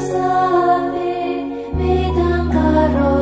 Sampai Vedang Karo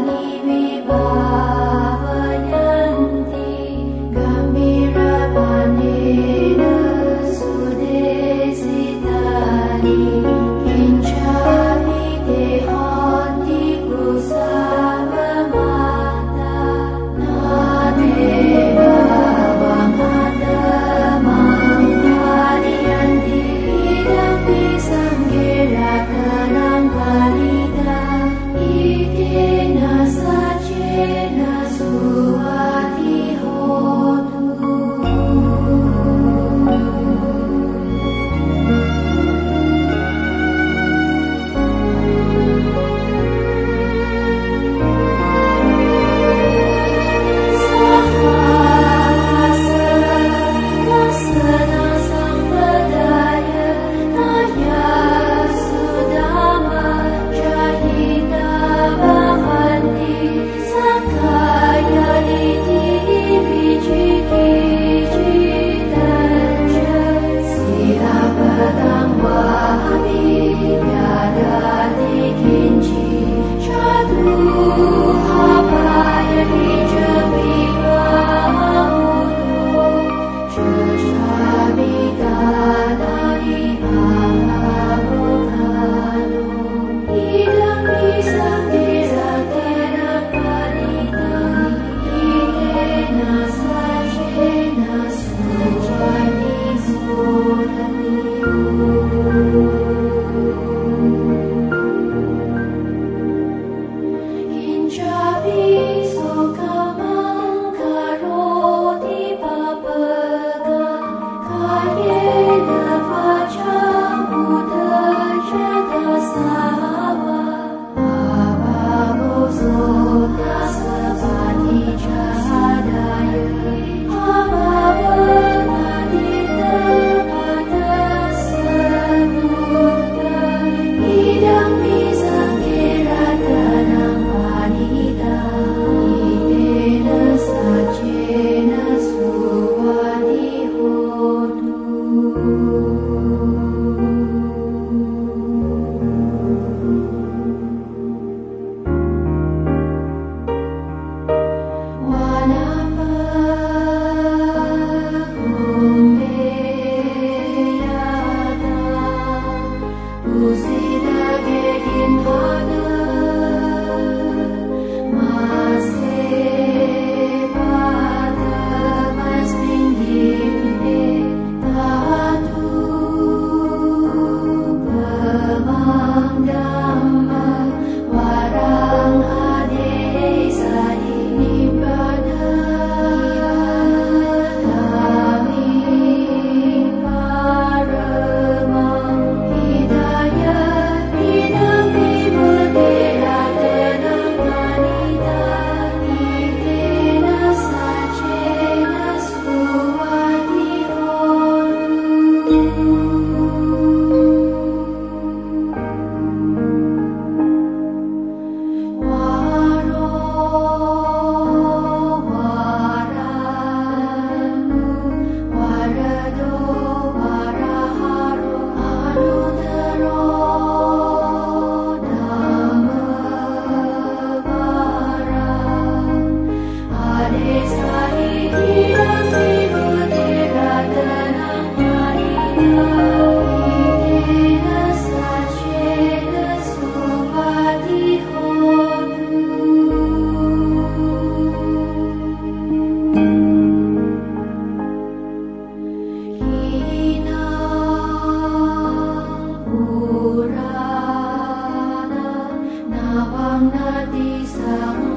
Incha 那地上。